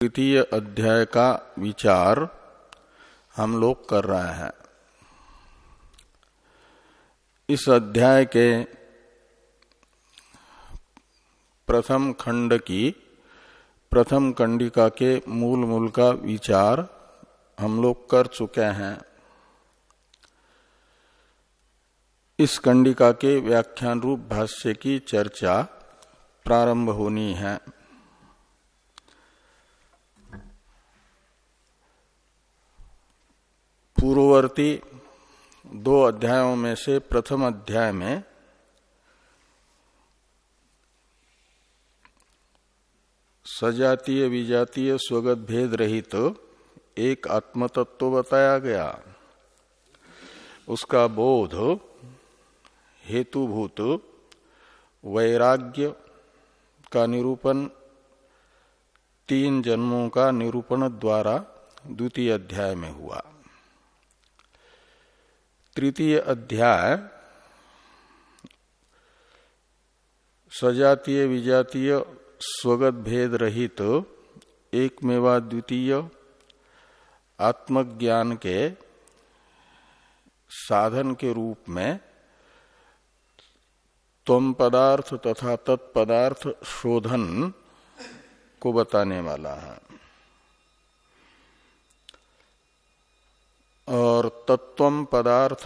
तृतीय अध्याय का विचार हम लोग कर रहे हैं। इस अध्याय के प्रथम खंड की, प्रथम कंडिका के मूल मूल का विचार हम लोग कर चुके हैं। इस कंडिका के व्याख्यान रूप भाष्य की चर्चा प्रारंभ होनी है। पूर्ववर्ती दो अध्यायों में से प्रथम अध्याय में सजातीय विजातीय स्वगत भेद रहित तो एक आत्मतत्व बताया गया। उसका बोध हेतुभूत वैराग्य का निरूपण तीन जन्मों का निरूपण द्वारा द्वितीय अध्याय में हुआ। तृतीय अध्याय सजातीय विजातीय स्वगत भेद रहित एक मेवा द्वितीय, आत्मज्ञान के साधन के रूप में तम पदार्थ तथा तत्पदार्थ शोधन को बताने वाला है। और तत्व पदार्थ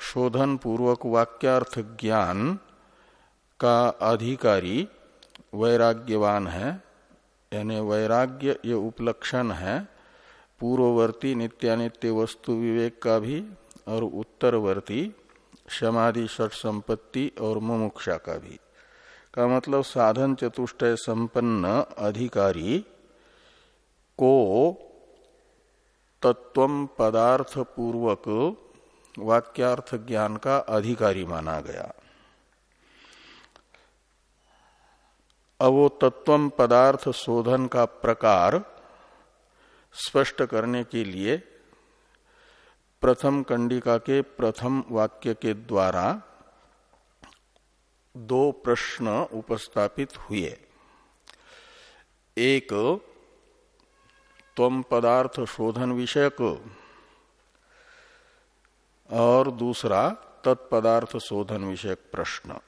शोधन पूर्वक वाक्यार्थ ज्ञान का अधिकारी वैराग्यवान है, यानी वैराग्य ये उपलक्षण है, पूर्ववर्ती नित्यानित्य वस्तु विवेक का भी, और उत्तरवर्ती समाधि, षट संपत्ति और मुमुक्षा का भी। का मतलब साधन चतुष्टय संपन्न अधिकारी को तत्व पदार्थ पूर्वक वाक्यार्थ ज्ञान का अधिकारी माना गया। अब वो तत्व पदार्थ शोधन का प्रकार स्पष्ट करने के लिए प्रथम कंडिका के प्रथम वाक्य के द्वारा दो प्रश्न उपस्थापित हुए। एक तम पदार्थ शोधन विषयक। और दूसरा, तत्पदार्थ शोधन विषयक प्रश्न।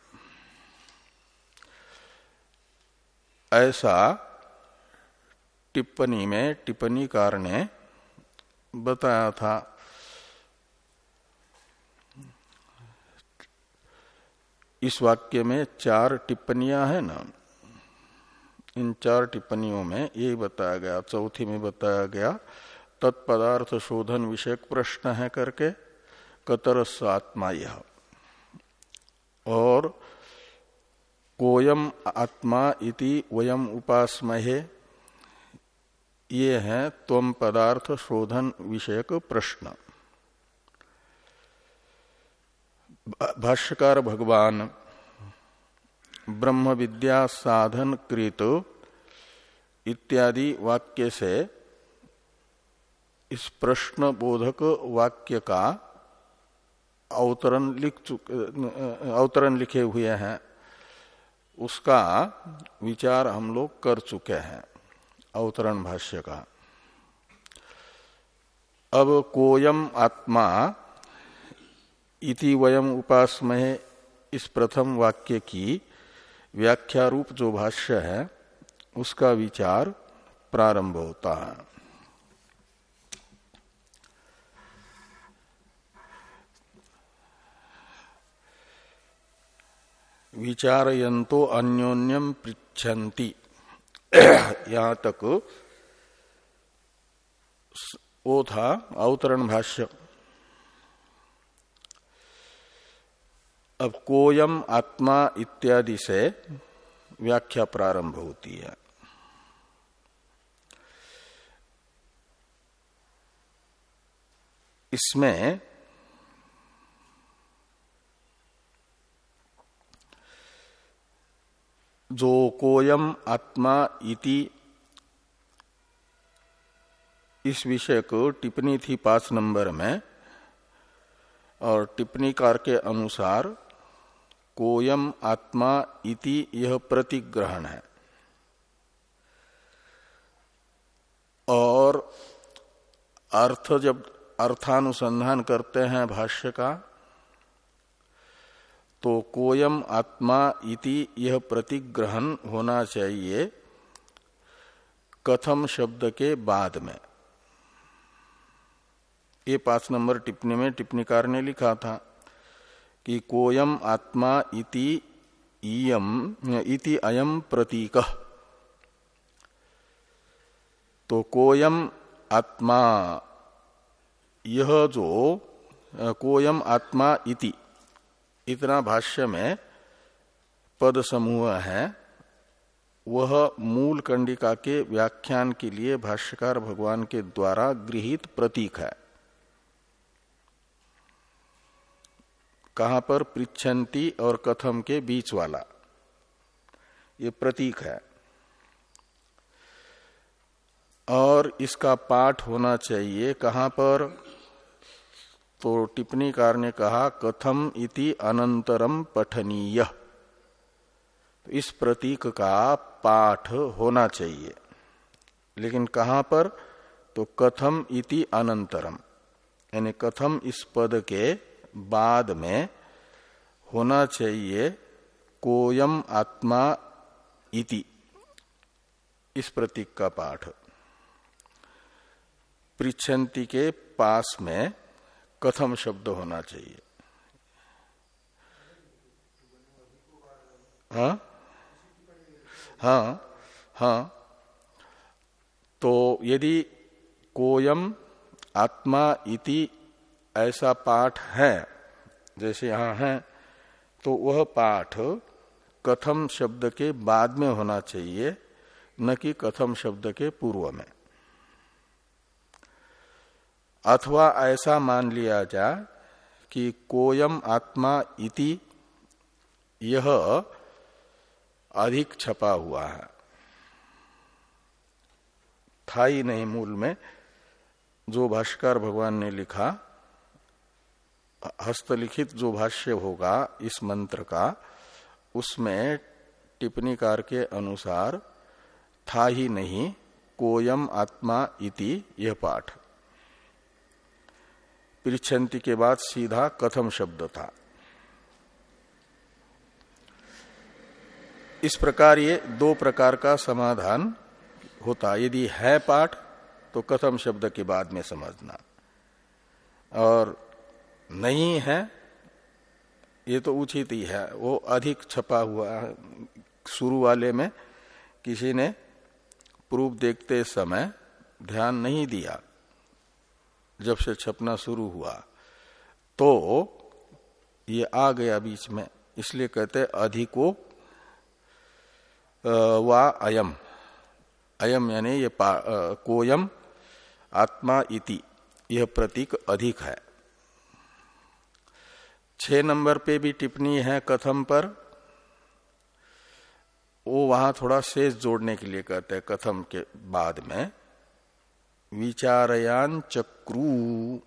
ऐसा टिप्पणी में टिप्पणीकार ने बताया था। इस वाक्य में चार टिप्पणियाँ हैं ना। इन चार टिप्पणियों में ये बताया गया चौथी में बताया गया, तत्पदार्थ शोधन विषयक प्रश्न है करके कतर आत्मा यह। और कोयम आत्मा इति वयम उपासमहे, ये है तम पदार्थ शोधन विषयक प्रश्न। भाष्यकार भगवान ब्रह्म विद्या साधन कृत इत्यादि वाक्य से इस प्रश्न बोधक वाक्य का अवतरण लिख अवतरण लिखे हुए हैं। उसका विचार हम लोग कर चुके हैं, अवतरण भाष्य का। अब कोयम आत्मा इति वयम उपासमय इस प्रथम वाक्य की व्याख्या रूप जो भाष्य है, उसका विचार प्रारंभ होता है। विचारयंतो अन्योन्यम पृछन्ति यहाँ तक वो था अवतरण भाष्य। अब कोयम आत्मा इत्यादि से व्याख्या प्रारंभ होती है। इसमें जो कोयम आत्मा इति इस विषय को टिप्पणी थी पाँच नंबर में, और टिप्पणी कार के अनुसार कोयम आत्मा इति यह प्रतिग्रहण है। और अर्थ जब अर्थानुसंधान करते हैं भाष्य का तो कोयम आत्मा इति यह प्रतिग्रहण होना चाहिए कथम शब्द के बाद में। ये पाँच नंबर टिप्पणी में टिप्पणीकार ने लिखा था। कि कोयम आत्मा इति इयम, इति अयम प्रतीक। तो कोयम आत्मा, यह जो कोयम आत्मा इति, इतना भाष्य में पद समूह है, वह मूल कंडिका के व्याख्यान के लिए भाष्यकार भगवान के द्वारा गृहित प्रतीक है। कहाँ पर पृछंती और कथम के बीच वाला। ये प्रतीक है। और इसका पाठ होना चाहिए कहाँ पर? तो टिप्पणीकार ने कहा, कथम इति अनंतरम पठनीय। तो इस प्रतीक का पाठ होना चाहिए। लेकिन कहाँ पर? तो कथम इति अनंतरम। यानी कथम इस पद के बाद में होना चाहिए कोयम आत्मा इति। इस प्रतीक का पाठ। पृछंती के पास में कथम शब्द होना चाहिए। हा? हाँ हाँ। तो यदि कोयम आत्मा इति ऐसा पाठ है, जैसे यहाँ है तो वह पाठ कथम शब्द के बाद में होना चाहिए, न कि कथम शब्द के पूर्व में। अथवा ऐसा मान लिया जा कि कोयम आत्मा इति, यह अधिक छपा हुआ है। था ही नहीं मूल में, जो भाष्कर भगवान ने लिखा हस्तलिखित जो भाष्य होगा इस मंत्र का, उसमें टिप्पणीकार के अनुसार, था ही नहीं, कोयम आत्मा इति यह पाठ। पृछंती के बाद सीधा कथम शब्द था। इस प्रकार ये दो प्रकार का समाधान होता। यदि है पाठ तो कथम शब्द के बाद में समझना। और नहीं है, ये तो उचित ही है। वो अधिक छपा हुआ शुरू वाले में किसी ने प्रूफ देखते समय ध्यान नहीं दिया, जब से छपना शुरू हुआ। तो ये आ गया बीच में, इसलिए कहते अधिको वा अयम। अयम यानी ये कोयम, आत्मा इति, यह प्रतीक अधिक है। छ नंबर पे भी टिप्पणी है कथम पर। वो वहाँ थोड़ा शेष जोड़ने के लिए कहते हैं कथम के बाद में। विचारयान चक्रु।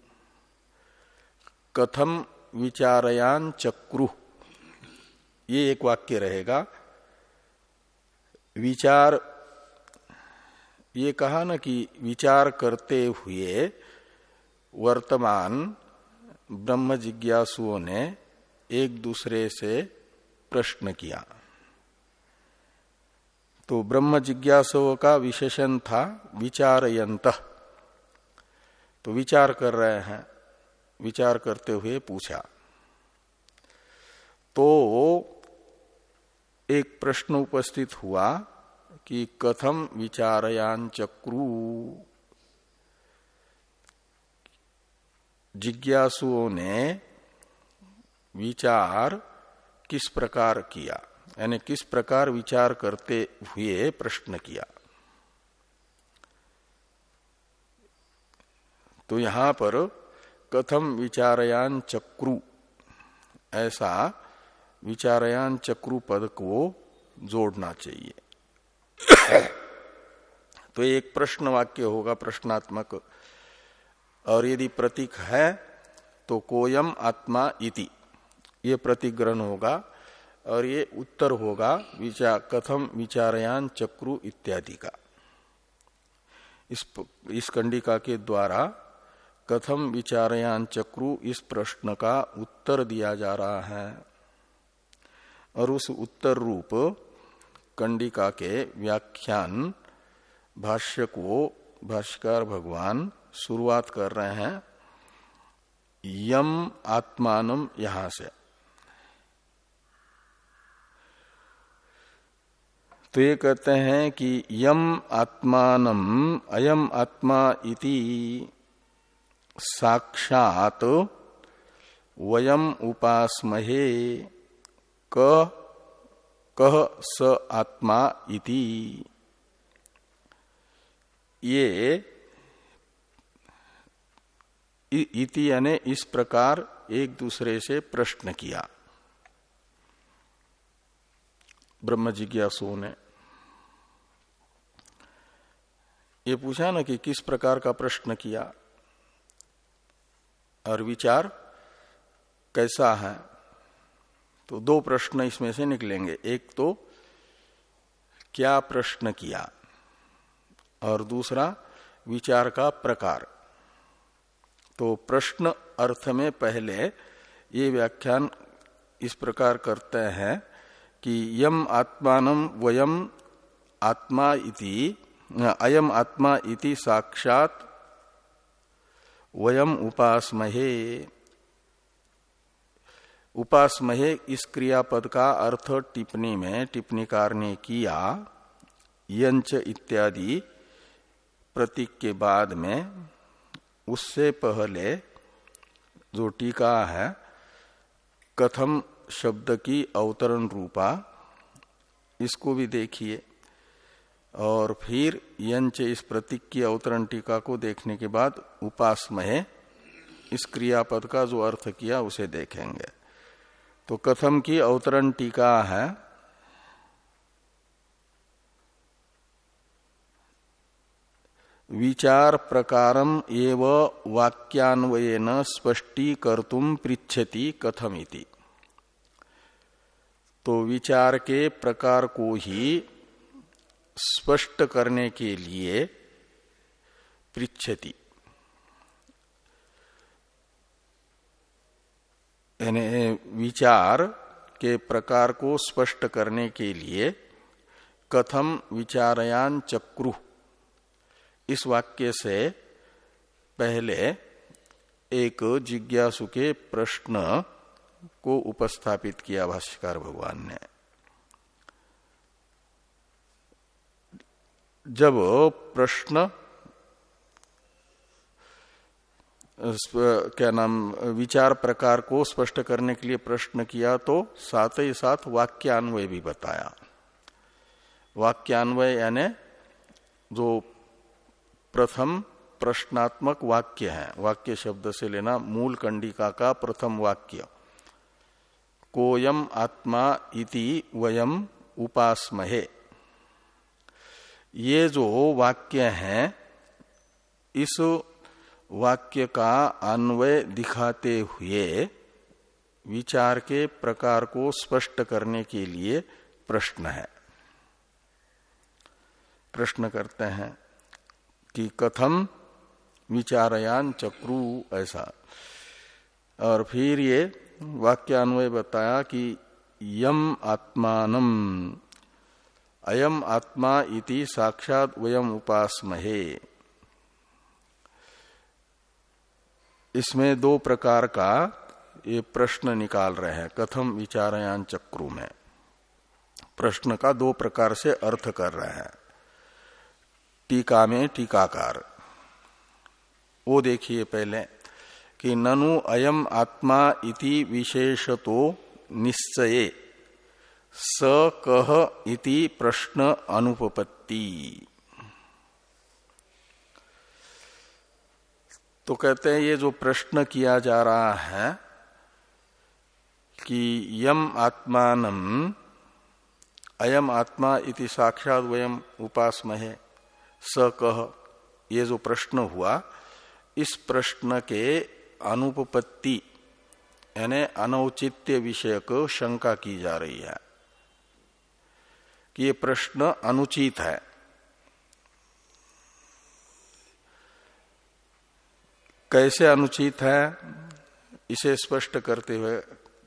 कथम विचारयान चक्रु। ये एक वाक्य रहेगा। विचार, ये कहा ना कि विचार करते हुए वर्तमान ब्रह्म जिज्ञासुओं ने एक दूसरे से प्रश्न किया। तो ब्रह्म जिज्ञासुओं का विशेषण था विचारयंत। तो विचार कर रहे हैं, विचार करते हुए पूछा। तो एक प्रश्न उपस्थित हुआ कि कथम विचारयान चक्रु जिज्ञासुओं ने विचार किस प्रकार किया? यानी किस प्रकार विचार करते हुए प्रश्न किया? तो यहाँ पर कथम विचारयान चक्रु, ऐसा विचारयान चक्रु पद को जोड़ना चाहिए। तो एक प्रश्न वाक्य होगा, प्रश्नात्मक और यदि प्रतीक है तो कोयम आत्मा इति। ये प्रतिग्रहण होगा और ये उत्तर होगा विचार कथम विचारयान चक्रु इत्यादि का। इस इस कंडिका के द्वारा कथम विचारयान चक्रु इस प्रश्न का उत्तर दिया जा रहा है। और उस उत्तर रूप कंडिका के व्याख्यान भाष्य को भाष्यकार भगवान शुरुआत कर रहे हैं, यम आत्मान यहाँ से। तो ये कहते हैं कि यम आत्मान अयम आत्मा इति साक्षात वयम उपासमहे क, कह स आत्मा इति। ये इति यानी इस प्रकार एक दूसरे से प्रश्न किया। ब्रह्म जिज्ञासु ने ये पूछा ना कि किस प्रकार का प्रश्न किया और विचार कैसा है? तो दो प्रश्न इसमें से निकलेंगे। एक तो क्या प्रश्न किया? और दूसरा, विचार का प्रकार। तो प्रश्न अर्थ में पहले ये व्याख्यान इस प्रकार करते हैं कि यम आत्मान वयम आत्मा इति अयम आत्मा इति साक्षात वयम उपासमहे। उपासमहे इस क्रियापद का अर्थ टिप्पणी में टिप्पणीकार ने किया, यंच इत्यादि प्रतीक के बाद में उससे पहले जो टीका है, कथम शब्द की अवतरण रूपा, इसको भी देखिए। और फिर यंच इस प्रतीक की अवतरण टीका को देखने के बाद उपासमय इस क्रियापद का जो अर्थ किया, उसे देखेंगे। तो कथम की अवतरण टीका है विचार प्रकारम एव वाक्यान्वयन स्पष्टीकर्तुम पृछति कथमिति। तो विचार के प्रकार को ही स्पष्ट करने के लिए पृछति यानी विचार के प्रकार को स्पष्ट करने के लिए कथम विचारयान चक्रु इस वाक्य से पहले एक जिज्ञासु के प्रश्न को उपस्थापित किया भाष्यकार भगवान ने। जब प्रश्न क्या नाम, विचार प्रकार को स्पष्ट करने के लिए प्रश्न किया तो साथ ही साथ वाक्यान्वय भी बताया। वाक्यान्वय यानी जो प्रथम प्रश्नात्मक वाक्य है। वाक्य शब्द से लेना मूल कंडिका का प्रथम वाक्य। कोयम आत्मा इति वयम उपासमहे। ये जो वाक्य है, इस वाक्य का अन्वय दिखाते हुए विचार के प्रकार को स्पष्ट करने के लिए प्रश्न है। प्रश्न करते हैं। कि कथम विचारयान चक्रु ऐसा। और फिर ये वाक्यान्वय बताया कि यम आत्मान अयम आत्मा इति साक्षात वयम उपासमहे। इसमें दो प्रकार का ये प्रश्न निकाल रहे हैं, कथम विचारयान चक्रु में। प्रश्न का दो प्रकार से अर्थ कर रहे हैं। टीका में टीकाकार। वो देखिए पहले कि ननु अयम आत्मा इति विशेषतो निश्चये। स कह इति प्रश्न अनुपपत्ति। तो कहते हैं ये जो प्रश्न किया जा रहा है कि यम आत्मान अयम आत्मा इति साक्षात वयम उपासमहे। स कह ये जो प्रश्न हुआ इस प्रश्न के अनुपपत्ति यानी अनौचित्य विषय को शंका की जा रही है कि ये प्रश्न अनुचित है। कैसे अनुचित है? इसे स्पष्ट करते हुए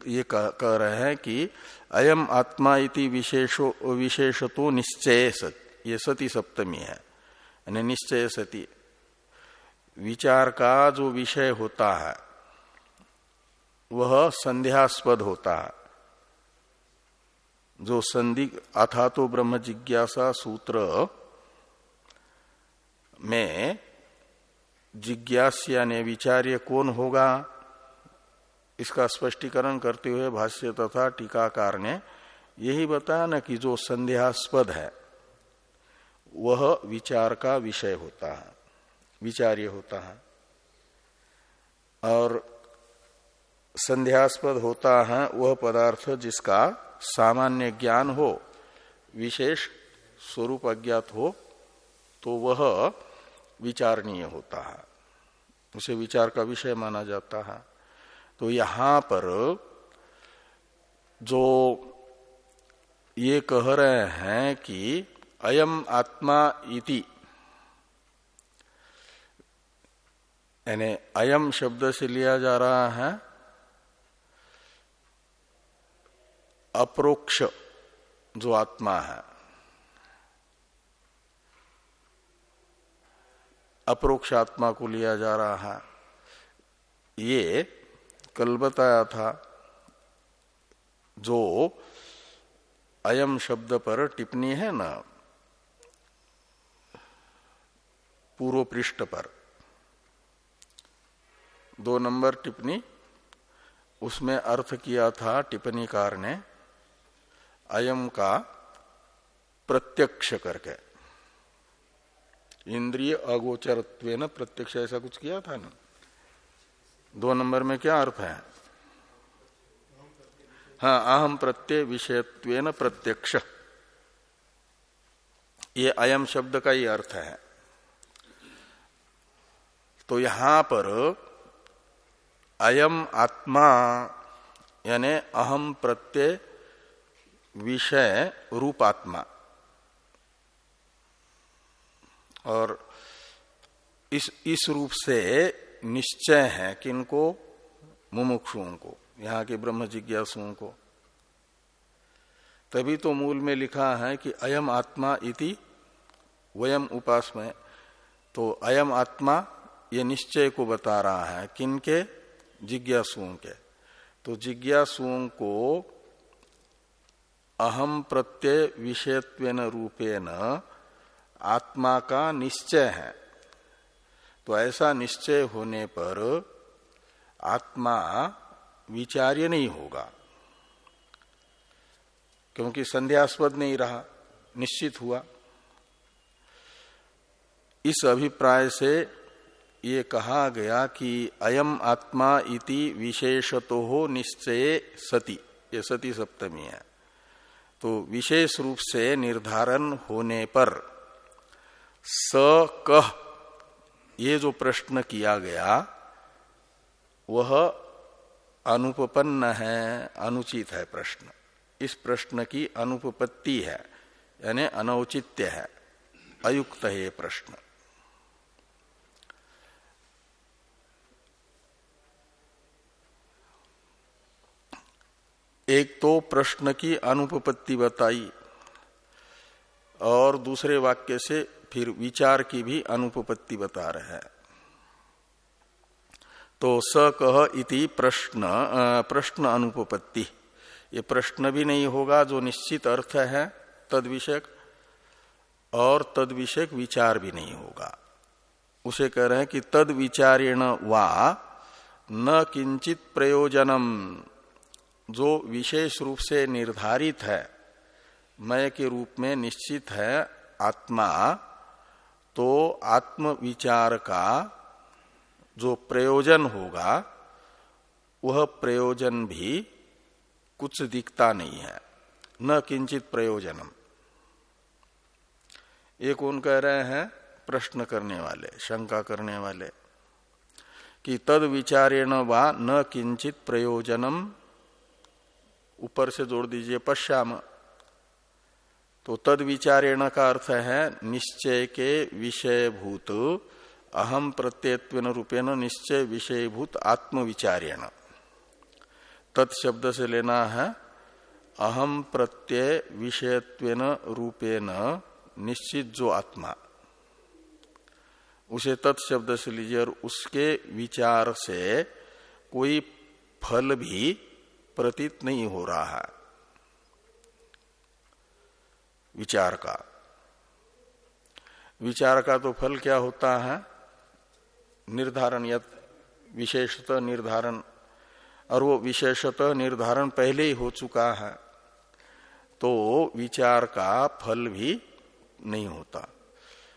ये कह, कह रहे हैं कि अयम आत्मा इति विशेषो विशेष तो निश्चय सत ये सती सप्तमी है। यानी निश्चय सती। विचार का जो विषय होता है, वह संध्यास्पद होता है। जो संधि अथा तो ब्रह्म जिज्ञासा सूत्र में जिज्ञास ने विचार्य कौन होगा, इसका स्पष्टीकरण करते हुए भाष्य तथा टीकाकार ने यही बताया ना कि जो संध्यास्पद है वह विचार का विषय होता है विचार्य होता है। और संध्यास्पद होता है वह पदार्थ जिसका सामान्य ज्ञान हो, विशेष स्वरूप अज्ञात हो तो वह विचारणीय होता है। उसे विचार का विषय माना जाता है। तो यहाँ पर जो ये कह रहे हैं कि अयम आत्मा इति। यानी अयम शब्द से लिया जा रहा है, अप्रोक्ष जो आत्मा है। अप्रोक्ष आत्मा को लिया जा रहा है। ये कल बताया था, जो अयम शब्द पर टिप्पणी है ना पूर्व पृष्ठ पर। दो नंबर टिप्पणी। उसमें अर्थ किया था टिप्पणीकार ने, अयम का प्रत्यक्ष करके। इंद्रिय अगोचरत्व प्रत्यक्ष, ऐसा कुछ किया था ना? दो नंबर में क्या अर्थ है? हाँ अहम प्रत्यय विषयत्व प्रत्यक्ष। ये अयम शब्द का ही अर्थ है। तो यहाँ पर अयम आत्मा, यानी अहम प्रत्यय विषय रूपात्मा। और इस इस रूप से निश्चय है किनको? मुमुक्षुओं को, यहाँ के ब्रह्म जिज्ञासुओं को। तभी तो मूल में लिखा है कि अयम आत्मा इति वयम उपासमय तो अयम आत्मा ये निश्चय को बता रहा है किनके जिज्ञासुओं के। तो जिज्ञासुओं को अहम प्रत्यय विषयत्व रूपेण आत्मा का निश्चय है। तो ऐसा निश्चय होने पर आत्मा विचार्य नहीं होगा, क्योंकि संध्यास्पद नहीं रहा, निश्चित हुआ। इस अभिप्राय से ये कहा गया कि अयम आत्मा इति विशेषतो हो निश्चय सती। ये सती सप्तमी है। तो विशेष रूप से निर्धारण होने पर स कह ये जो प्रश्न किया गया, वह अनुपपन्न है, अनुचित है प्रश्न। इस प्रश्न की अनुपपत्ति है, यानी अनौचित्य है, अयुक्त है ये प्रश्न। एक तो प्रश्न की अनुपपत्ति बताई और दूसरे वाक्य से फिर विचार की भी अनुपपत्ति बता रहे हैं। तो स कह इति प्रश्न प्रश्न अनुपपत्ति। ये प्रश्न भी नहीं होगा, जो निश्चित अर्थ है तद विषयक और तद विषयक विचार भी नहीं होगा। उसे कह रहे हैं कि तद विचारेण वा न किंचित प्रयोजनम। जो विशेष रूप से निर्धारित है, मय के रूप में निश्चित है आत्मा तो आत्म विचार का जो प्रयोजन होगा, वह प्रयोजन भी कुछ दिखता नहीं है, न किंचित प्रयोजनम। ये कौन कह रहे हैं? प्रश्न करने वाले, शंका करने वाले, कि तद विचारेण वा न किंचित प्रयोजनम ऊपर से जोड़ दीजिए, पश्याम। तो तद विचारेण का अर्थ है, निश्चय के विषयभूत अहम प्रत्ययत्व रूपेण निश्चय विषयभूत आत्मविचारेण। तत्शब्द से लेना है अहम प्रत्यय विषयत्व रूपेण निश्चित जो आत्मा। उसे तत्शब्द से लीजिए, और उसके विचार से कोई फल भी प्रतीत नहीं हो रहा है। विचार का। विचार का तो फल क्या होता है? निर्धारण या विशेषतः निर्धारण। और वो विशेषतः निर्धारण पहले ही हो चुका है तो विचार का फल भी नहीं होता।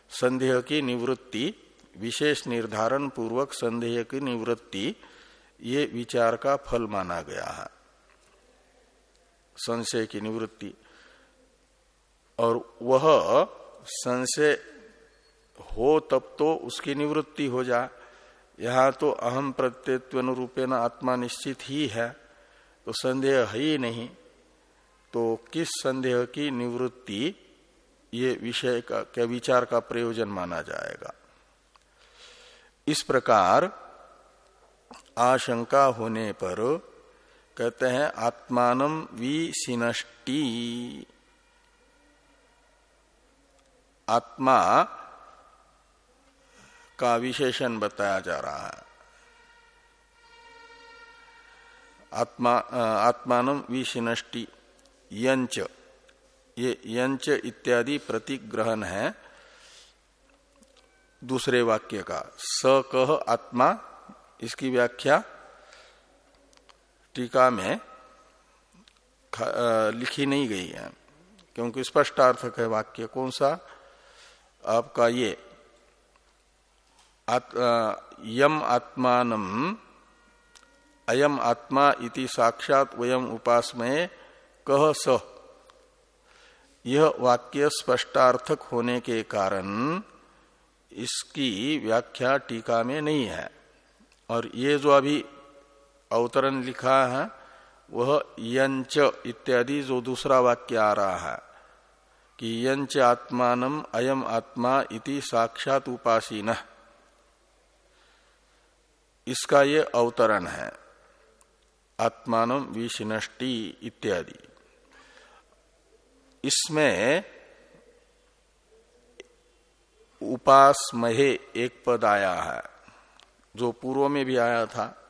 संदेह की निवृत्ति, विशेष निर्धारण पूर्वक संदेह की निवृत्ति, ये विचार का फल माना गया है। संशय की निवृत्ति। और वह संशय हो तब तो उसकी निवृत्ति हो जा। यहाँ तो अहम प्रत्यत्व रूपेण आत्मा निश्चित ही है तो संदेह है ही नहीं। तो किस संदेह की निवृत्ति, ये विषय का क्या विचार का प्रयोजन माना जाएगा। इस प्रकार आशंका होने पर कहते हैं आत्मान विशिनष्टि। आत्मा का विशेषण बताया जा रहा है। आत्मा आत्मान विशिनष्टि, यंच। ये यंच इत्यादि प्रतीक ग्रहण है दूसरे वाक्य का। स कह आत्मा, इसकी व्याख्या टीका में लिखी नहीं गई है क्योंकि स्पष्ट अर्थक है वाक्य कौन सा? आपका ये आत, यम आत्मान अयम आत्मा इति साक्षात वयम उपासमय कह स। यह वाक्य स्पष्टार्थक होने के कारण इसकी व्याख्या टीका में नहीं है। और ये जो अभी अवतरण लिखा है, वह यंच इत्यादि जो दूसरा वाक्य आ रहा है, कि यंच आत्मान अयम आत्मा इति साक्षात उपासीन। इसका ये अवतरण है आत्मान विशिनष्टि इत्यादि। इसमें उपास महे एक पद आया है, जो पूर्व में भी आया था।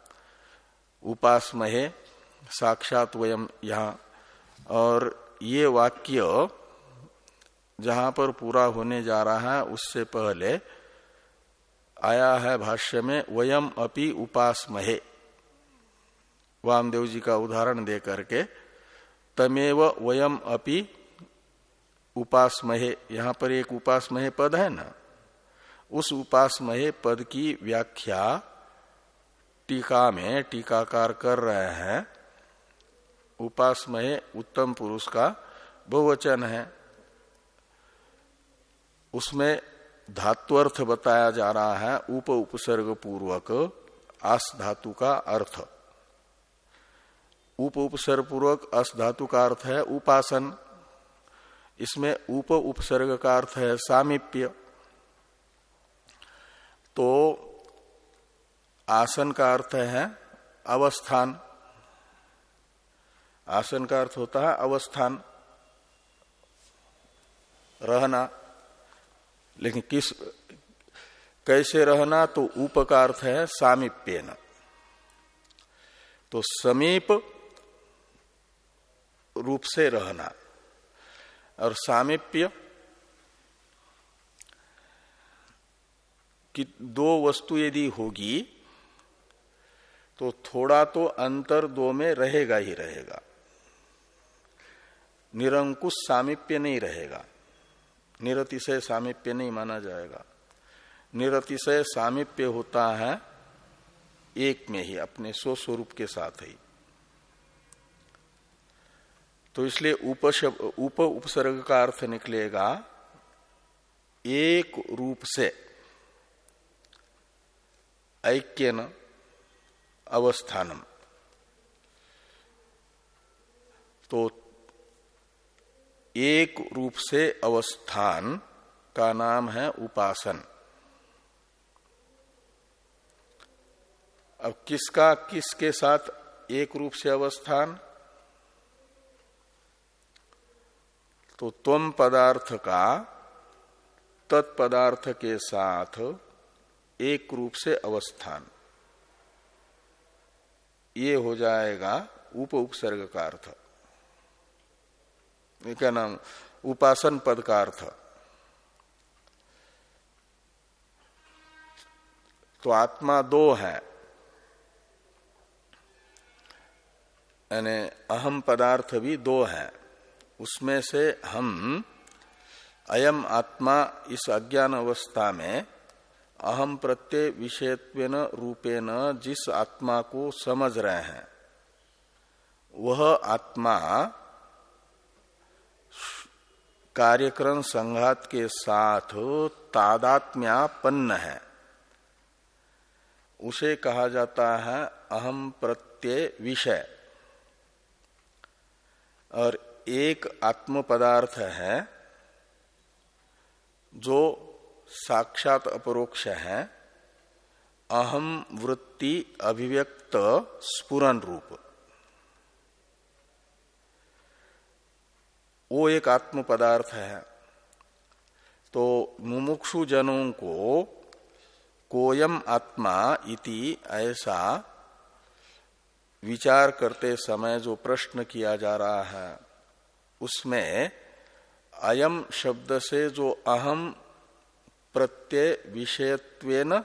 उपास महे साक्षात वयम यहाँ। और ये वाक्य जहाँ पर पूरा होने जा रहा है, उससे पहले आया है भाष्य में, वयम अपि उपासमहे। वामदेव जी का उदाहरण दे करके, तमेव वयम अपि उपास महे यहाँ पर एक उपासमहे पद है ना? उस उपासमहे पद की व्याख्या टीका में टीकाकार कर रहे हैं। उपासमय उत्तम पुरुष का बहुवचन है। उसमें धातुअर्थ बताया जा रहा है, उप उपसर्ग पूर्वक, आस धातु का अर्थ। उप उपसर्ग पूर्वक अस धातु का अर्थ है उपासन। इसमें उप उपसर्ग का अर्थ है सामिप्य। तो आसन का अर्थ है अवस्थान। आसन का अर्थ होता है अवस्थान। रहना। लेकिन किस, कैसे रहना तो उप का अर्थ है सामीप्य न तो समीप रूप से रहना। और सामीप्य कि दो वस्तु यदि होगी तो थोड़ा तो अंतर दो में रहेगा ही रहेगा। निरंकुश सामिप्य नहीं रहेगा। निरतिशय सामिप्य नहीं माना जाएगा। निरतिशय सामिप्य होता है एक में ही, अपने स्व स्वरूप के साथ ही। तो इसलिए उप उप उपसर्ग का अर्थ निकलेगा एक रूप से। ऐक्यन अवस्थानम। तो एक रूप से अवस्थान का नाम है उपासन। अब किसका, किसके साथ एक रूप से अवस्थान? तो तुम पदार्थ का, तत्पदार्थ के साथ एक रूप से अवस्थान। ये हो जाएगा उप उपसर्ग का अर्थ। क्या नाम? उपासन पद का अर्थ। तो आत्मा दो है। यानी अहम पदार्थ भी दो है। उसमें से हम, अयम आत्मा इस अज्ञान अवस्था में अहम प्रत्यय विषयत्वेन रूपेण जिस आत्मा को समझ रहे हैं, वह आत्मा कार्यक्रम संघात के साथ तादात्म्यापन्न है। उसे कहा जाता है अहम प्रत्यय विषय। और एक आत्म पदार्थ है जो साक्षात अपरोक्ष है, अहम वृत्ति अभिव्यक्त स्पुरन रूप। वो एक आत्म पदार्थ है। तो मुमुक्षु जनों को कोयम आत्मा इति ऐसा विचार करते समय जो प्रश्न किया जा रहा है, उसमें अयम शब्द से जो अहम प्रत्यय विषयत्वेन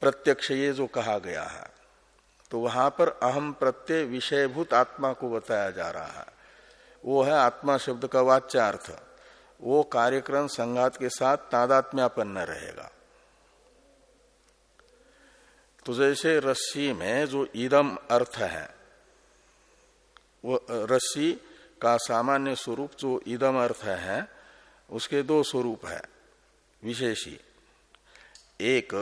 प्रत्यक्ष ये जो कहा गया है तो वहाँ पर अहम प्रत्यय विषयभूत आत्मा को बताया जा रहा है। वो है आत्मा शब्द का वाच्यार्थ। वो कार्यक्रम संघात के साथ तादात्म्यापन्न रहेगा। तो जैसे रस्सी में जो इदम अर्थ है, वो रस्सी का सामान्य स्वरूप जो इदम अर्थ है, उसके दो स्वरूप है, विशेषी। एक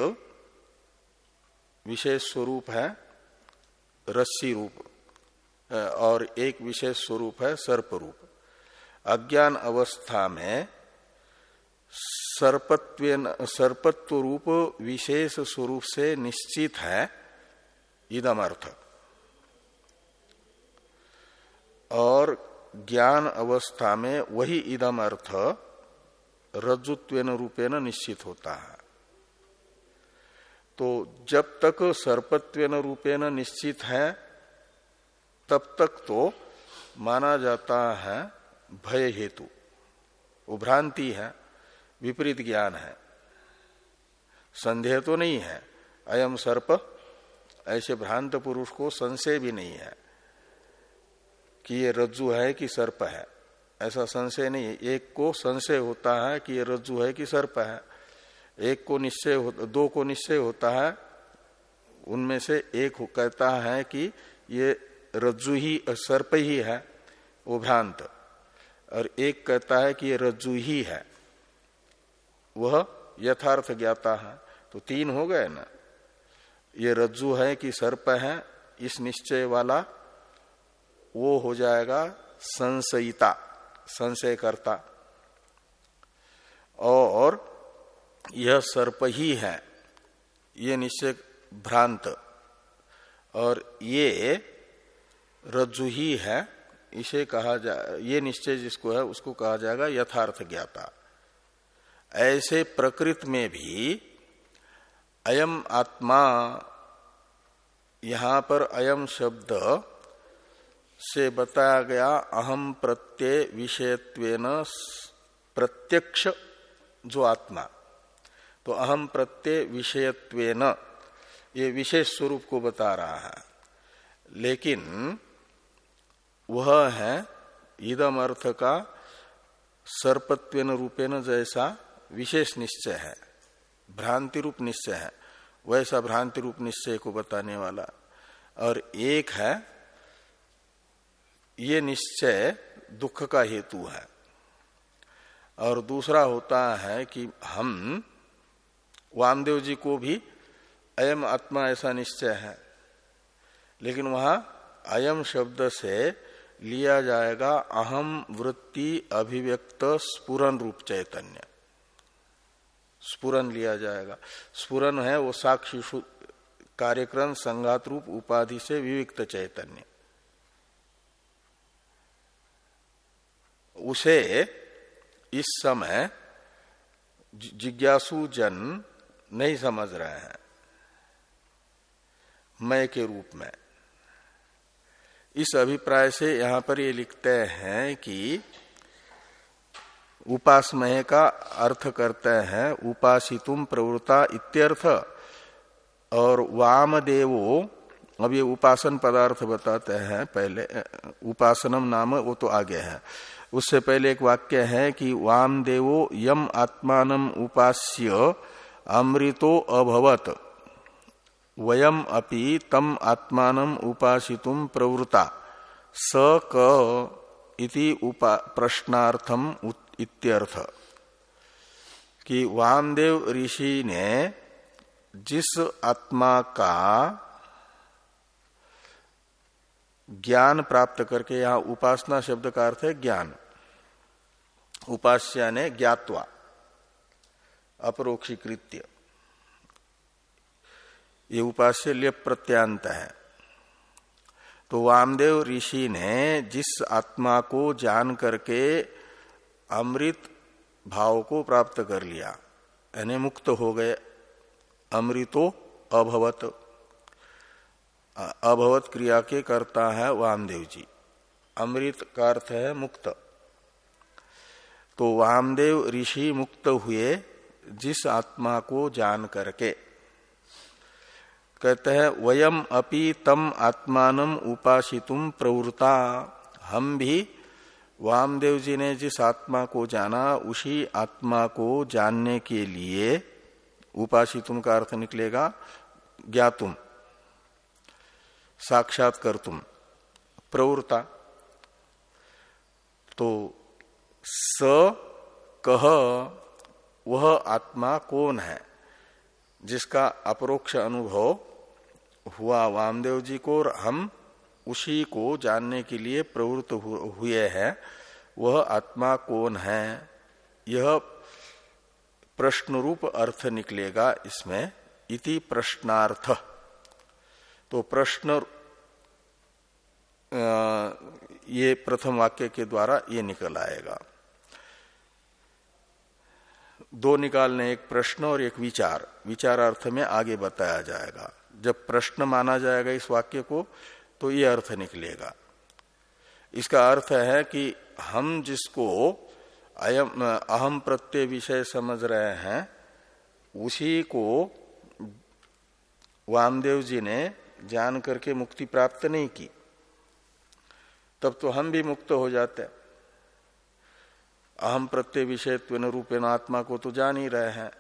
विशेष स्वरूप है, रस्सी रूप, और एक विशेष स्वरूप है, सर्प रूप। अज्ञान अवस्था में सर्पत्व सर्पत्व रूप विशेष स्वरूप से निश्चित है, इदम अर्थ। और ज्ञान अवस्था में वही इदम अर्थ रज्जुत्वेन रूपेण निश्चित होता है। तो जब तक सर्पत्वेन रूपेण निश्चित है, तब तक तो माना जाता है भय हेतु। वो भ्रांति है, विपरीत ज्ञान है। संदेह तो नहीं है, अयम सर्प, ऐसे भ्रांत पुरुष को संशय भी नहीं है। कि ये रज्जु है कि सर्प है। ऐसा संशय नहीं है। एक को संशय होता है कि ये रज्जु है कि सर्प है। एक को निश्चय दो को निश्चय होता है। उनमें से एक कहता है कि ये रज्जु ही, सर्प ही है वो भ्रांत और एक कहता है कि ये रज्जु ही है। वह यथार्थ ज्ञाता है। तो तीन हो गए ना। ये रज्जु है कि सर्प है, इस निश्चय वाला वो हो जाएगा संशयिता संशय करता और यह सर्प ही है, ये निश्चय भ्रांत। और ये रज्जु ही है, इसे कहा जा, ये निश्चय जिसको है, उसको कहा जाएगा यथार्थ ज्ञाता। ऐसे प्रकृत में भी अयम आत्मा, यहाँ पर अयम शब्द से बताया गया अहम प्रत्यय विषयत्वेन प्रत्यक्ष जो आत्मा। तो अहम प्रत्यय विषयत्वेन, ये विशेष स्वरूप को बता रहा है। लेकिन वह है इदम अर्थ का सर्पत्वेन रूपेण जैसा विशेष निश्चय है। भ्रांति रूप निश्चय है। वैसा भ्रांति रूप निश्चय को बताने वाला। और एक है ये निश्चय दुख का हेतु है। और दूसरा होता है कि हम वामदेव जी को भी अयम आत्मा ऐसा निश्चय है। लेकिन वहाँ अयम शब्द से लिया जाएगा अहम वृत्ति अभिव्यक्त स्पुरन रूप चैतन्य। स्पुरन लिया जाएगा। स्पुरन है वो साक्षी कार्यक्रम संघात रूप उपाधि से विविक्त चैतन्य। उसे इस समय जिज्ञासु जन नहीं समझ रहे हैं। मैं के रूप में। इस अभिप्राय से यहाँ पर ये लिखते हैं कि उपासमय का अर्थ करते हैं, उपासितुम प्रवृत्ता इत्यर्थ। और वाम देवो अब ये उपासन पदार्थ बताते हैं, पहले, उपासनम नाम वो तो आगे है। उससे पहले एक वाक्य है कि वाम देवो यम आत्मान उपास्य, अमृतो अभवत। वयम अपि तम आत्मान उपासितुम प्रवृता। स क इति प्रश्नार्थम इत्यर्थ। कि वामदेव ऋषि ने जिस आत्मा का ज्ञान प्राप्त करके, यहाँ उपासना शब्द का अर्थ है ज्ञान। उपास्या ने ज्ञातवा अपरोक्षीकृत्य। ये उपास्य लिप प्रत्यांत है। तो वामदेव ऋषि ने जिस आत्मा को जान करके अमृत भाव को प्राप्त कर लिया, यानी मुक्त हो गए, अमृतो अभवत अभवत क्रिया के करता है वामदेव जी। अमृत का अर्थ है मुक्त। तो वामदेव ऋषि मुक्त हुए जिस आत्मा को जान करके। कहते हैं, वयम अपि तम आत्मान उपासितुम प्रवृता। हम भी वामदेव जी ने जिस आत्मा को जाना, उसी आत्मा को जानने के लिए उपासितुम का अर्थ निकलेगा, ज्ञातुम साक्षात कर तुम प्रवृता। तो स कह, वह आत्मा कौन है? जिसका अपरोक्ष अनुभव हुआ वामदेव जी को और हम उसी को जानने के लिए प्रवृत्त हुए हैं, वह आत्मा कौन है? यह प्रश्न रूप अर्थ निकलेगा इसमें, इति प्रश्नार्थ। तो प्रश्न ये प्रथम वाक्य के द्वारा ये निकल आएगा। दो निकालने, एक प्रश्न और एक विचार। विचार अर्थ में आगे बताया जाएगा। जब प्रश्न माना जाएगा इस वाक्य को तो ये अर्थ निकलेगा। इसका अर्थ है कि हम जिसको अयम, अहम प्रत्यय विषय समझ रहे हैं, उसी को वामदेव जी ने जान करके मुक्ति प्राप्त नहीं की। तब तो हम भी मुक्त हो जाते। अहम प्रत्यय विषय रूपेण आत्मा को तो जान ही रहे हैं,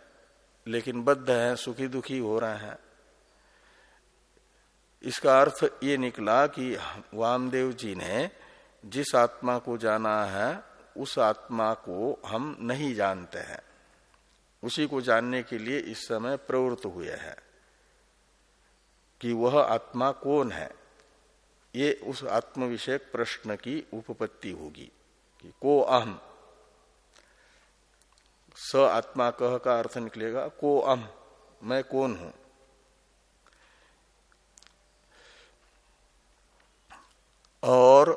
लेकिन बद्ध है, सुखी दुखी हो रहे हैं। इसका अर्थ ये निकला कि वामदेव जी ने जिस आत्मा को जाना है, उस आत्मा को हम नहीं जानते हैं। उसी को जानने के लिए इस समय प्रवृत्त हुए हैं कि वह आत्मा कौन है। ये उस आत्म विषयक प्रश्न की उपपत्ति होगी कि को अहम स आत्मा कह का अर्थ निकलेगा को अहम मैं कौन हूँ? और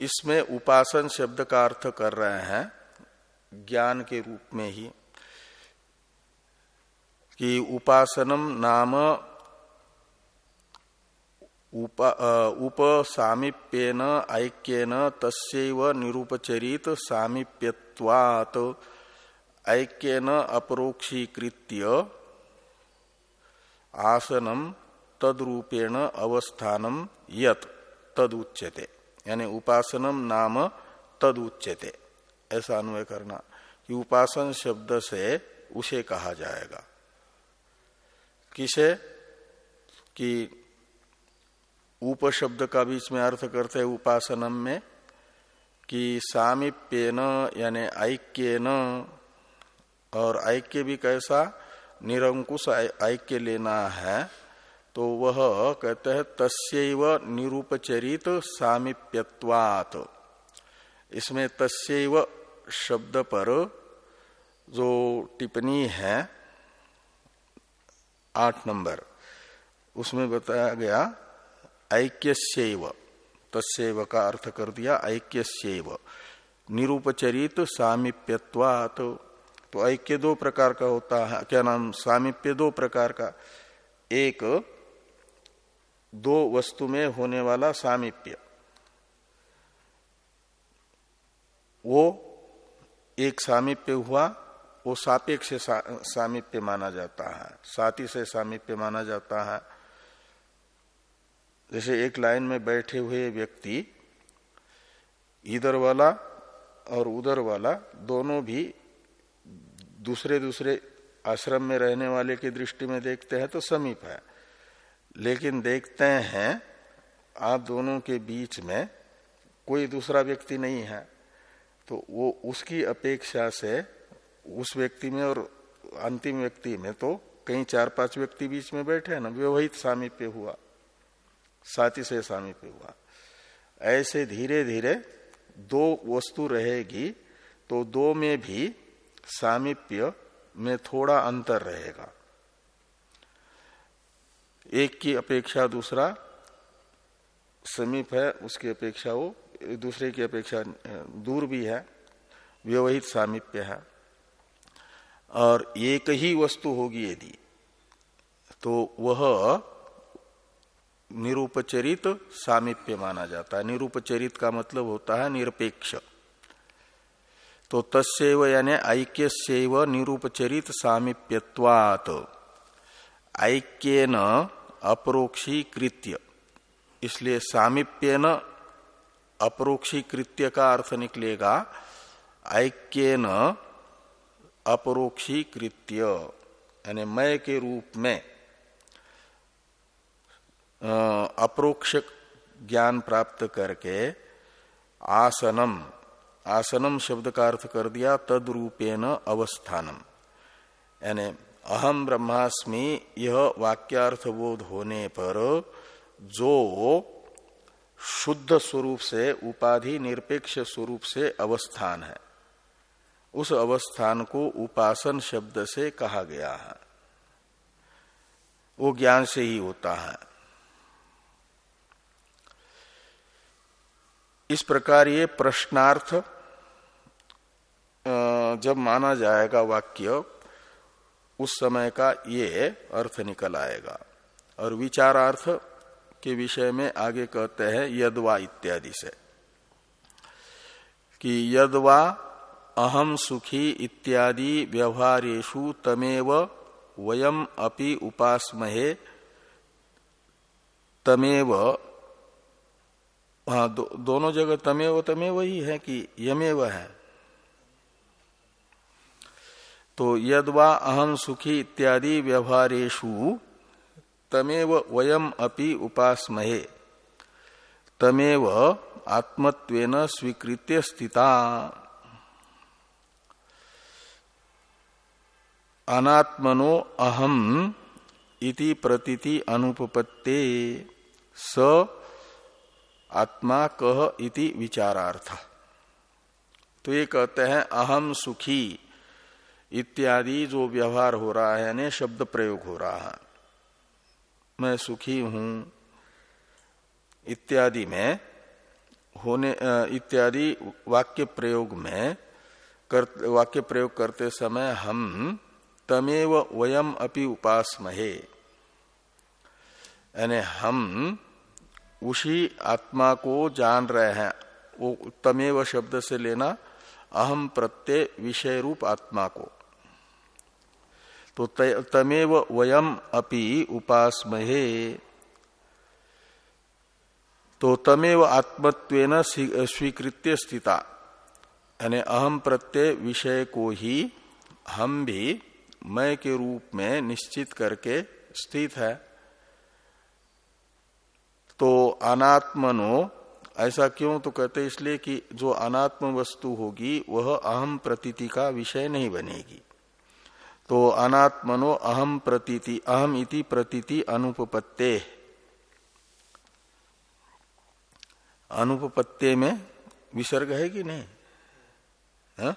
इसमें उपासन शब्द का अर्थ कर रहे हैं ज्ञान के रूप में ही कि उपासनम नाम उप, उप सामीप्यन ऐक्यन तस्व निरूपचरित सामीप्यवात ऐक्यन अपरोक्षीकृत्य आसनम तद्रूपेण अवस्थानम यत तद उच्यते यानी उपासनम नाम तदुच्यते. ऐसा अन्वय करना। कि उपासन शब्द से उसे कहा जाएगा। किसे? कि उप शब्द का बीच में अर्थ करते हैं उपासनम में। कि सामिप्य न यानी ऐक्य न और ऐक्य भी कैसा? निरंकुश ऐक्य लेना है। तो वह कहते हैं तस्व निरूपचरित सामिप्यवात इसमें तस्व शब्द पर जो टिप्पणी है, आठ नंबर, उसमें बताया गया, ऐक्यस्यव। तस्व का अर्थ कर दिया, ऐक्यस्यव। निरूपचरित सामिप्यवात तो ऐक्य दो प्रकार का होता है क्या नाम सामिप्य दो प्रकार का। एक दो वस्तु में होने वाला सामिप्य। वो एक सामिप्य हुआ वो सापेक्ष सा, सामिप्य माना जाता है साथी से सामिप्य माना जाता है। जैसे एक लाइन में बैठे हुए व्यक्ति इधर वाला और उधर वाला दोनों भी दूसरे दूसरे आश्रम में रहने वाले की दृष्टि में देखते हैं तो समीप है। लेकिन देखते हैं, आप दोनों के बीच में कोई दूसरा व्यक्ति नहीं है। तो वो उसकी अपेक्षा से उस व्यक्ति में और अंतिम व्यक्ति में तो कहीं चार पाँच व्यक्ति बीच में बैठे हैं ना, व्यवहित सामीप्य हुआ। साथी से सामीप्य हुआ। ऐसे धीरे धीरे दो वस्तु रहेगी तो दो में भी सामीप्य में थोड़ा अंतर रहेगा। एक की अपेक्षा दूसरा समीप है, उसकी अपेक्षा वो, दूसरे की अपेक्षा दूर भी है, व्यवहित सामीप्य है। और एक ही वस्तु होगी यदि तो वह निरूपचरित सामीप्य माना जाता है। निरूपचरित का मतलब होता है निरपेक्ष। तो तस्व यानी ऐक्य निरूपचरित सामीप्यवात ऐक्य न अपरोक्षीकृत्य। इसलिए सामिप्य न अपरोक्षीकृत्य का अर्थ निकलेगा ऐक्य न अपरोक्षीकृत्य, यानी मय के रूप में। अप्रोक्ष ज्ञान प्राप्त करके आसनम आसनम शब्द का अर्थ कर दिया तद रूपेण अवस्थानम। यानी अहम ब्रह्मास्मि, यह वाक्यार्थ बोध होने पर जो शुद्ध स्वरूप से, उपाधि निरपेक्ष स्वरूप से अवस्थान है, उस अवस्थान को उपासन शब्द से कहा गया है। वो ज्ञान से ही होता है। इस प्रकार ये प्रश्नार्थ जब माना जाएगा वाक्य उस समय का ये अर्थ निकल आएगा। और विचारार्थ के विषय में आगे कहते हैं यदवा इत्यादि से कि यदवा अहम सुखी इत्यादि व्यवहारेशु तमेव वयम अपि उपासमहे तमेव। हाँ दो, दोनों जगह तमेव तमेव ही है कि यमेव है? तो यदवा अहम सुखी इत्यादि व्यवहारेशु तमेव वयम अपि उपासमहे। तमेव आत्मत्वेन स्वीकृत्य स्थिता। अनात्मनो अहम इति प्रतीति अनुपपत्ते स आत्मा कह इति विचारार्थ। तो ये कहते हैं अहम सुखी इत्यादि जो व्यवहार हो रहा है यानी शब्द प्रयोग हो रहा है। मैं सुखी हूँ। इत्यादि में होने इत्यादि वाक्य प्रयोग में कर, वाक्य प्रयोग करते समय हम तमेव वयम अपि उपासमहे। यानी हम उसी आत्मा को जान रहे हैं। वो तमेव शब्द से लेना अहम प्रत्यय विषय रूप आत्मा को। तो तमेव वयम अपि उपासमहे। तो तमेव आत्मत्वेन स्वीकृत्य स्थिता। यानी अहम प्रत्यय विषय को ही हम भी मैं के रूप में निश्चित करके स्थित है। तो अनात्मनो, ऐसा क्यों तो कहते इसलिए कि जो अनात्म वस्तु होगी, वह अहम प्रतीति का विषय नहीं बनेगी। तो अनात्मनो अहम प्रतीति अहम इति प्रतीति अनुपपत्ते। अनुपपत्ते में विसर्ग है कि नहीं? हा?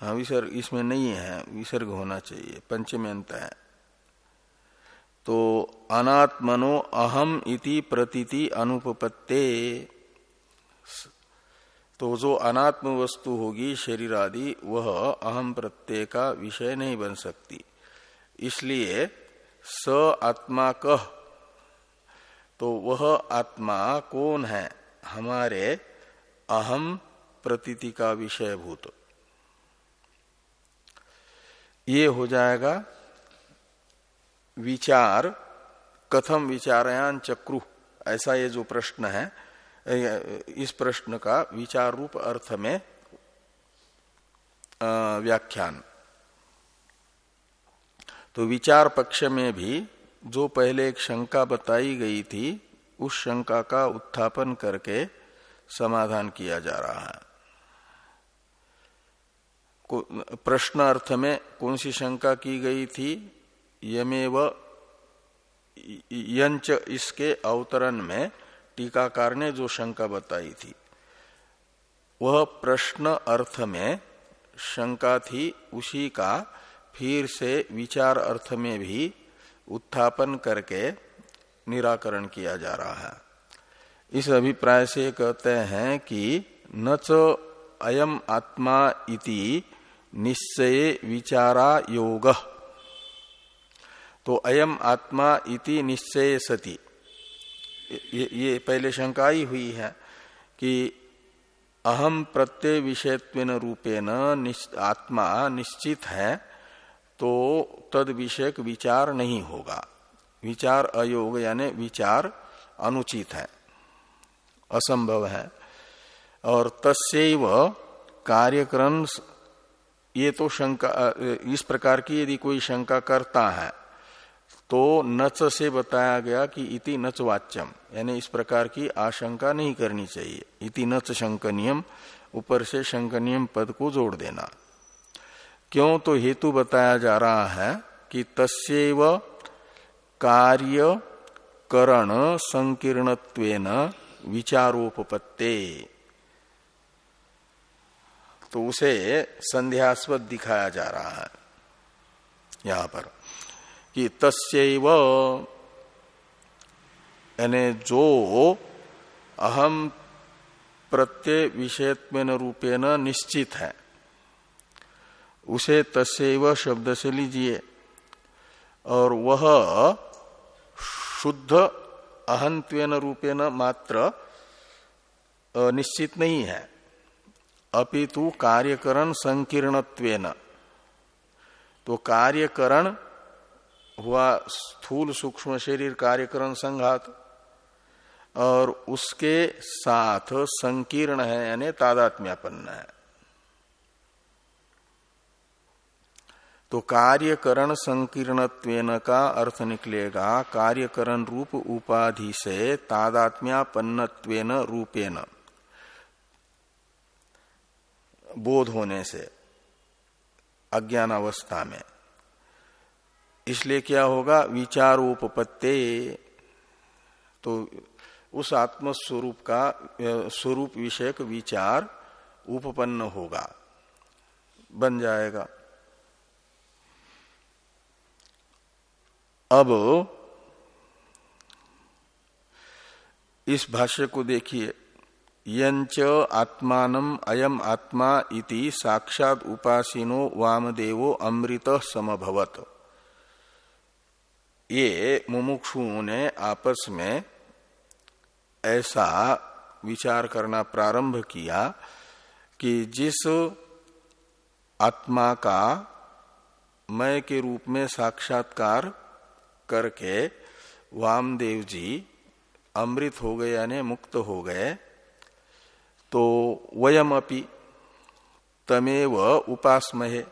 हाँ विसर्ग इसमें नहीं है, विसर्ग होना चाहिए पंचमी अंत है। तो अनात्मनो अहम इति प्रतीति अनुपत्ते तो जो अनात्म वस्तु होगी शरीर आदि, वह अहम प्रत्यय का विषय नहीं बन सकती। इसलिए स आत्मा कह। तो वह आत्मा कौन है? हमारे अहम प्रतीति का विषय भूत ये हो जाएगा विचार, कथम विचारयान चक्रु। ऐसा ये जो प्रश्न है इस प्रश्न का विचार रूप अर्थ में व्याख्यान। तो विचार पक्ष में भी जो पहले एक शंका बताई गई थी, उस शंका का उत्थापन करके समाधान किया जा रहा है। प्रश्न अर्थ में कौन सी शंका की गई थी, यमेव यंच इसके अवतरण में टीकाकार ने जो शंका बताई थी, वह प्रश्न अर्थ में शंका थी, उसी का फिर से विचार अर्थ में भी उत्थापन करके निराकरण किया जा रहा है। इस अभिप्राय से कहते हैं कि न च अयम आत्मा इति निश्चय विचारा योग। तो अयम आत्मा इति निश्चय सती। ये, ये पहले शंका ही हुई है कि अहम प्रत्यय विषयत्व रूपेण आत्मा निश्चित है तो तद विषयक विचार नहीं होगा। विचार अयोग यानी विचार अनुचित है असंभव है। और तस्व कार्यक्रम ये तो शंका इस प्रकार की यदि कोई शंका करता है तो नच से बताया गया कि इति नच वाच्यम यानी इस प्रकार की आशंका नहीं करनी चाहिए। इति नच शंकनियम, ऊपर से शंकनियम पद को जोड़ देना। क्यों तो हेतु बताया जा रहा है कि तस्व कार्य करण संकीर्णत्वेन विचारोपत्ते तो उसे संध्यास्पद दिखाया जा रहा है। यहाँ पर कि तस्व यानी जो अहम प्रत्यय विषयत्व रूपेण निश्चित है। उसे तस्व शब्द से लीजिए। और वह शुद्ध अहंत्वेन रूपेण मात्र निश्चित नहीं है। अपितु कार्यकरण संकीर्णत्वेन। तो कार्यकरण हुआ स्थूल सूक्ष्म शरीर कार्यकरण संघात और उसके साथ संकीर्ण है, यानी तादात्म्यापन्न है। तो कार्यकरण संकीर्णत्वेन का अर्थ निकलेगा, कार्यकरण रूप उपाधि से तादात्म्यापन्नत्वेन रूपेण, बोध होने से अज्ञान अवस्था में। इसलिए क्या होगा? विचारोपत्ते तो उस आत्म स्वरूप का स्वरूप विषयक विचार उपपन्न होगा, बन जाएगा। अब इस भाष्य को देखिए। यंच आत्मान अयम आत्मा इति साक्षात उपासीनो वामदेवो अमृत समभवत। ये मुमुक्षुओं ने आपस में ऐसा विचार करना प्रारंभ किया कि जिस आत्मा का मय के रूप में साक्षात्कार करके वामदेव जी अमृत हो गए यानी मुक्त हो गए तो वयम अपि तमेव उपासमहे।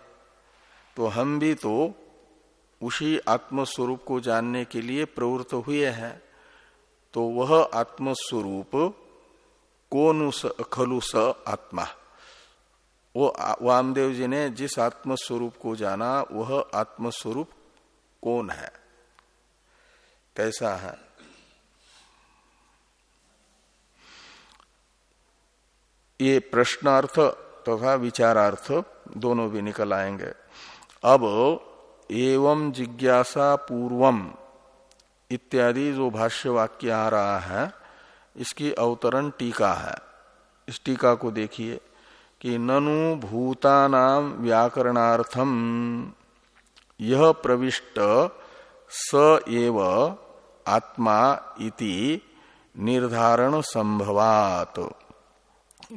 तो हम भी तो उसी आत्मस्वरूप को जानने के लिए प्रवृत्त हुए हैं। तो वह आत्मस्वरूप कौन खलु स आत्मा? वो वामदेव जी ने जिस आत्मस्वरूप को जाना, वह आत्मस्वरूप कौन है? कैसा है? ये प्रश्नार्थ तथा तो विचारार्थ दोनों भी निकल आएँगे। अब एवं जिज्ञासा पूर्वम इत्यादि जो भाष्य वाक्य आ रहा है, इसकी अवतरण टीका है। इस टीका को देखिए कि ननु भूतानाम व्याकरणार्थम यह प्रविष्ट स एव आत्मा इति निर्धारण संभवात।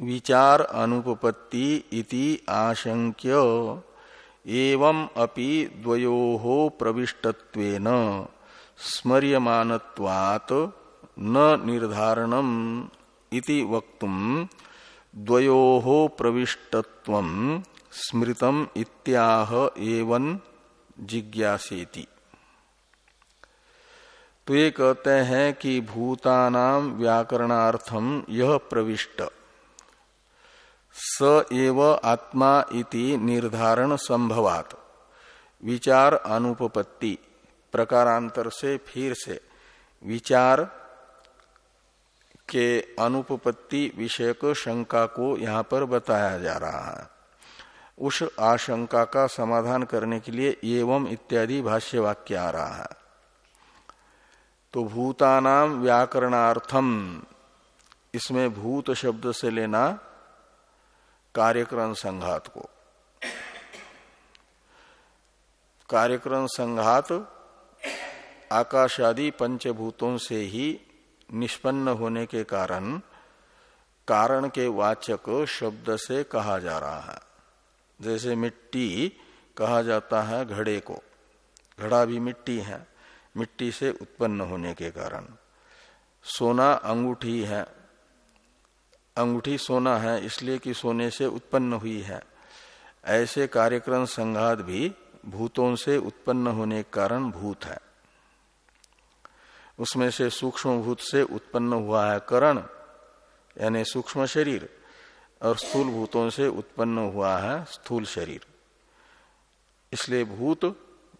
विचार अनुपपत्ति इति आशंक्य। एवं अपि द्वयो प्रविष्टत्वेन स्मर्यमानत्वात् न निर्धारणम इति वक्तुम द्वयो प्रविष्टत्व स्मृतम इत्याह एवं जिज्ञासेति। तो ये कहते हैं कि भूतानाम व्याकरणार्थम यह प्रविष्ट। स एव आत्मा इति निर्धारण संभवात। विचार अनुपपत्ति, प्रकारांतर से फिर से। विचार के अनुपपत्ति विषयक शंका को यहाँ पर बताया जा रहा है। उस आशंका का समाधान करने के लिए एवं इत्यादि भाष्य वाक्य आ रहा है। तो भूतानाम व्याकरणार्थम इसमें भूत शब्द से लेना कार्यक्रम संघात को। कार्यक्रम संघात आकाश आदि पंचभूतों से ही निष्पन्न होने के कारण कारण के वाचक शब्द से कहा जा रहा है। जैसे मिट्टी कहा जाता है घड़े को। घड़ा भी मिट्टी है। मिट्टी से उत्पन्न होने के कारण। सोना, अंगूठी है। अंगूठी सोना है, इसलिए कि सोने से उत्पन्न हुई है। ऐसे कार्यक्रम संघात भी भूतों से उत्पन्न होने के कारण भूत है। उसमें से सूक्ष्म भूत से उत्पन्न हुआ है करण, यानी सूक्ष्म शरीर, और स्थूल भूतों से उत्पन्न हुआ है स्थूल शरीर। इसलिए भूत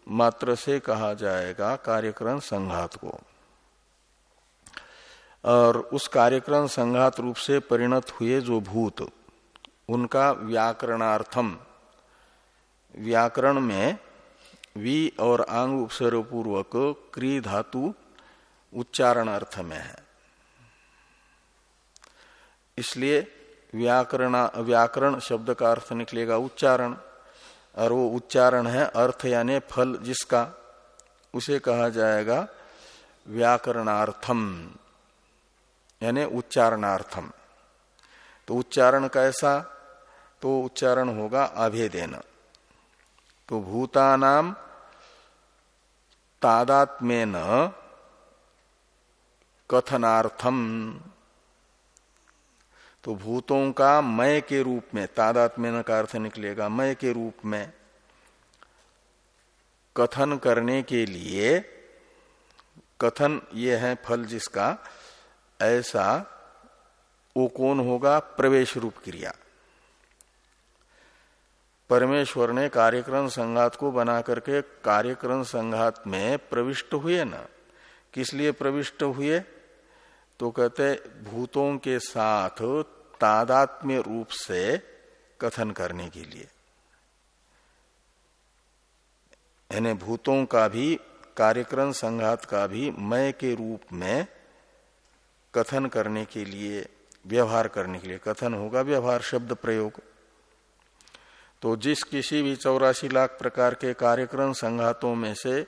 मात्र से कहा जाएगा कार्यक्रम संघात को। और उस कार्यक्रम संघात रूप से परिणत हुए जो भूत, उनका व्याकरणार्थम। व्याकरण में वी और आंग उपसर्ग पूर्वक क्री धातु उच्चारण अर्थ में है। इसलिए व्याकरण व्याकरण शब्द का अर्थ निकलेगा उच्चारण, और वो उच्चारण है अर्थ यानी फल जिसका, उसे कहा जाएगा व्याकरणार्थम। यानी उच्चारणार्थम। तो उच्चारण कैसा? तो उच्चारण होगा अभेदेन। तो भूतानाम तादात्मेन कथनार्थम। तो भूतों का मय के रूप में तादात्म्य का अर्थ निकलेगा मय के रूप में। कथन करने के लिए, कथन ये है फल जिसका ऐसा वो कौन होगा? प्रवेश रूप क्रिया। परमेश्वर ने कार्यक्रम संघात को बना करके कार्यक्रम संघात में प्रविष्ट हुए ना। किस लिए प्रविष्ट हुए? तो कहते, भूतों के साथ तादात्म्य रूप से कथन करने के लिए। यानी भूतों का भी, कार्यक्रम संघात का भी, मय के रूप में कथन करने के लिए, व्यवहार करने के लिए। कथन होगा व्यवहार, शब्द प्रयोग। तो जिस किसी भी चौरासी लाख प्रकार के कार्यक्रम संघातों में से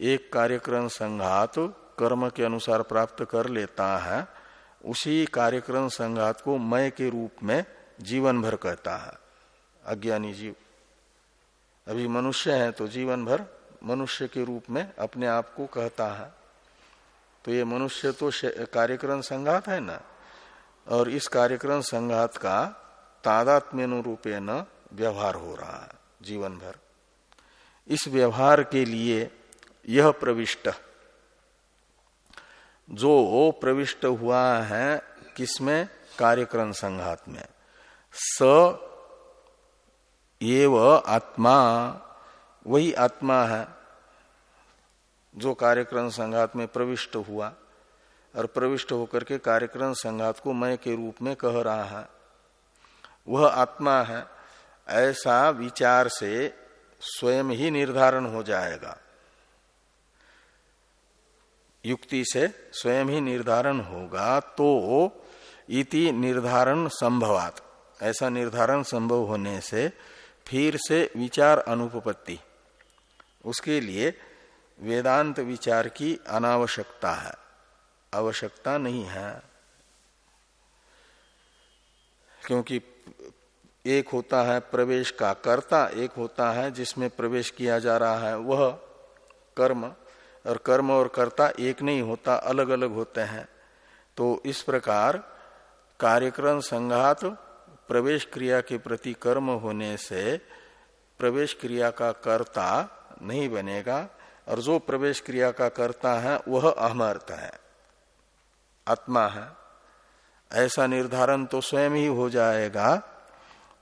एक कार्यक्रम संघात कर्म के अनुसार प्राप्त कर लेता है, उसी कार्यक्रम संघात को मय के रूप में जीवन भर कहता है। अज्ञानी जीव। अभी मनुष्य है तो जीवन भर मनुष्य के रूप में अपने आप को कहता है। तो ये मनुष्य तो कार्यक्रम संघात है ना? और इस कार्यक्रम संघात का तादात्म्य रूपे न व्यवहार हो रहा है जीवन भर इस व्यवहार के लिए यह प्रविष्ट। जो प्रविष्ट हुआ है किसमें? कार्यक्रम संघात में। स एव आत्मा, वही आत्मा है। जो कार्यक्रम संघात में प्रविष्ट हुआ और प्रविष्ट होकर के कार्यक्रम संघात को मय के रूप में कह रहा है। वह आत्मा है, ऐसा विचार से स्वयं ही निर्धारण हो जाएगा। युक्ति से स्वयं ही निर्धारण होगा तो इति निर्धारण संभवात। ऐसा निर्धारण संभव होने से फिर से विचार अनुपपत्ति। उसके लिए वेदांत विचार की अनावश्यकता है। आवश्यकता नहीं है। क्योंकि एक होता है प्रवेश का कर्ता, एक होता है जिसमें प्रवेश किया जा रहा है, वह कर्म, और कर्म और कर्ता एक नहीं होता अलग अलग होते हैं। तो इस प्रकार कार्यक्रम संघात प्रवेश क्रिया के प्रति कर्म होने से प्रवेश क्रिया का कर्ता नहीं बनेगा। और जो प्रवेश क्रिया का करता है, वह अहमर्थ है। आत्मा है। ऐसा निर्धारण तो स्वयं ही हो जाएगा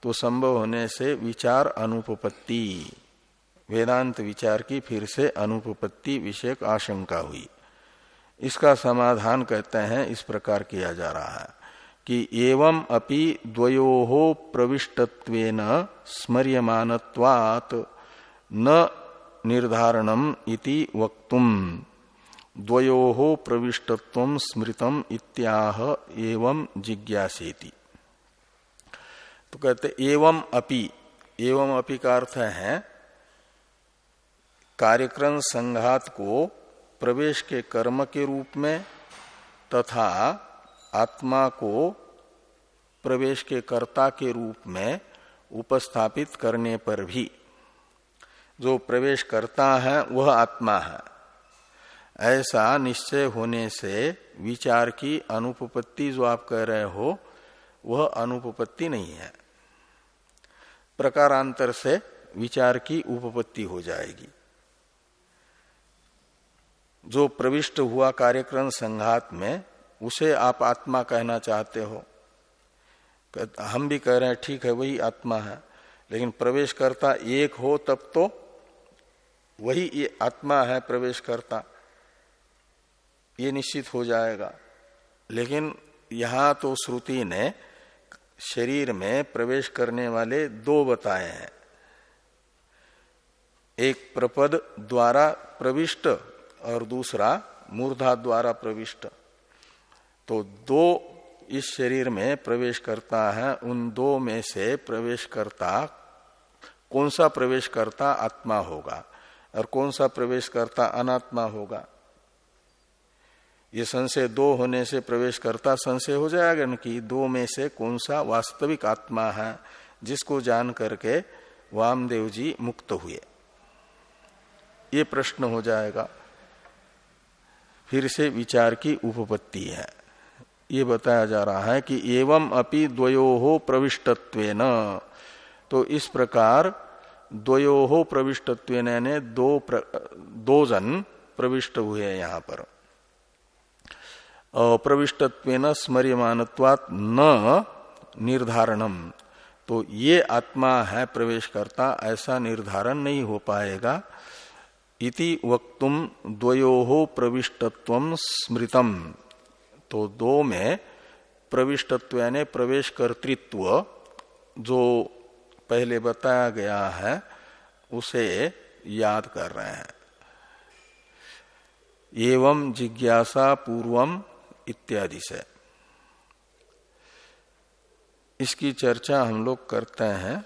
तो संभव होने से विचार अनुपपत्ति। वेदांत विचार की फिर से अनुपपत्ति विषयक आशंका हुई। इसका समाधान कहते हैं, इस प्रकार किया जा रहा है कि एवं अपि द्वयो प्रविष्टत्वेन स्मर्यमानत्वात् न निर्धारणम इति वक्तुम। द्वयो प्रविष्टत्व स्मृतम इत्याह एवं जिज्ञासेति। तो कहते एवं अपि एवं अपि का अर्थ है, कार्यक्रम संघात को प्रवेश के कर्म के रूप में तथा आत्मा को प्रवेश के कर्ता के रूप में उपस्थापित करने पर भी जो प्रवेश करता है, वह आत्मा है। ऐसा निश्चय होने से विचार की अनुपपत्ति जो आप कह रहे हो, वह अनुपपत्ति नहीं है। प्रकारांतर से विचार की उपपत्ति हो जाएगी। जो प्रविष्ट हुआ कार्यक्रम संघात में, उसे आप आत्मा कहना चाहते हो। हम भी कह रहे हैं, ठीक है, वही आत्मा है। लेकिन प्रवेश करता एक हो, तब तो वही ये आत्मा है प्रवेश करता ये निश्चित हो जाएगा। लेकिन यहाँ तो श्रुति ने शरीर में प्रवेश करने वाले दो बताए हैं। एक प्रपद द्वारा प्रविष्ट और दूसरा मूर्धा द्वारा प्रविष्ट। तो दो इस शरीर में प्रवेश करता है। उन दो में से प्रवेश करता कौन सा प्रवेश करता आत्मा होगा? और कौन सा प्रवेश करता अनात्मा होगा? ये संशय दो होने से प्रवेश करता संशय हो जाएगा न कि दो में से कौन सा वास्तविक आत्मा है, जिसको जान करके वामदेव जी मुक्त हुए। ये प्रश्न हो जाएगा। फिर से विचार की उपपत्ति है। ये बताया जा रहा है कि एवं अपि द्वयो हो प्रविष्टत्व तो इस प्रकार द्वयो प्रविष्टत्व ने दो प्र, दो जन प्रविष्ट हुए यहाँ पर। प्रविष्टत्व स्मर्यमानत्वात न निर्धारणम। तो ये आत्मा है प्रवेश करता ऐसा निर्धारण नहीं हो पाएगा। इति वक्तुम द्वयो प्रविष्टत्व स्मृतम। तो दो में प्रविष्टत्व यानी प्रवेश कर्तृत्व जो पहले बताया गया है, उसे याद कर रहे हैं। एवं जिज्ञासा पूर्वम इत्यादि से। इसकी चर्चा हम लोग करते हैं।